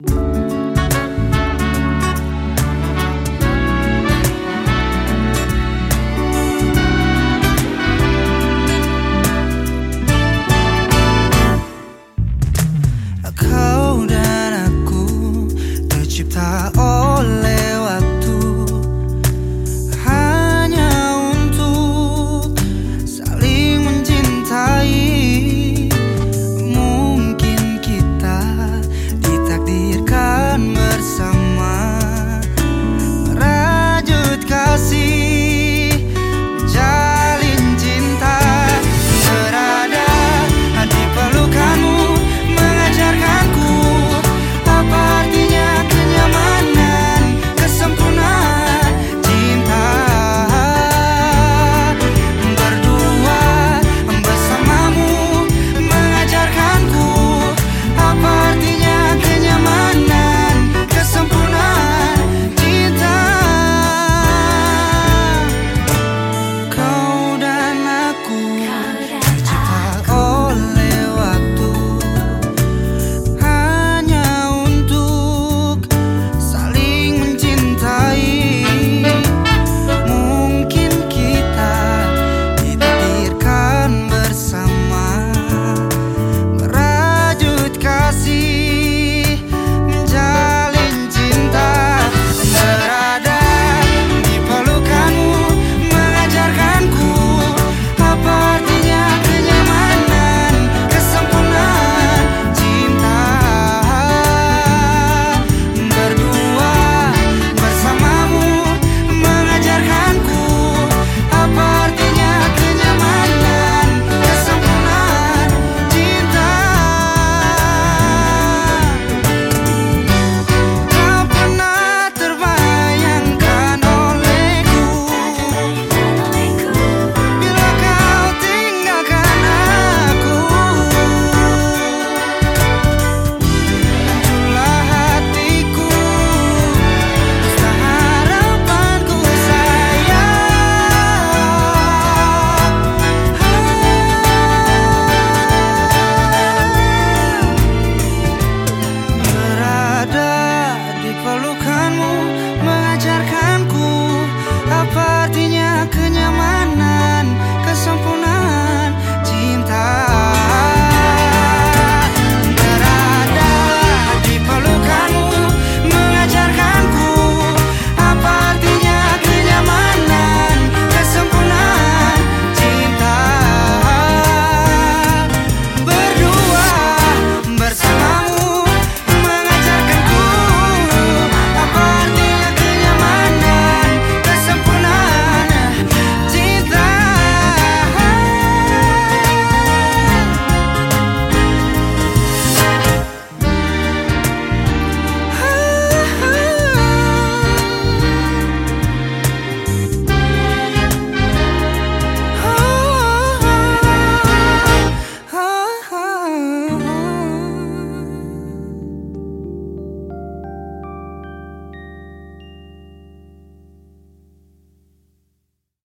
A cold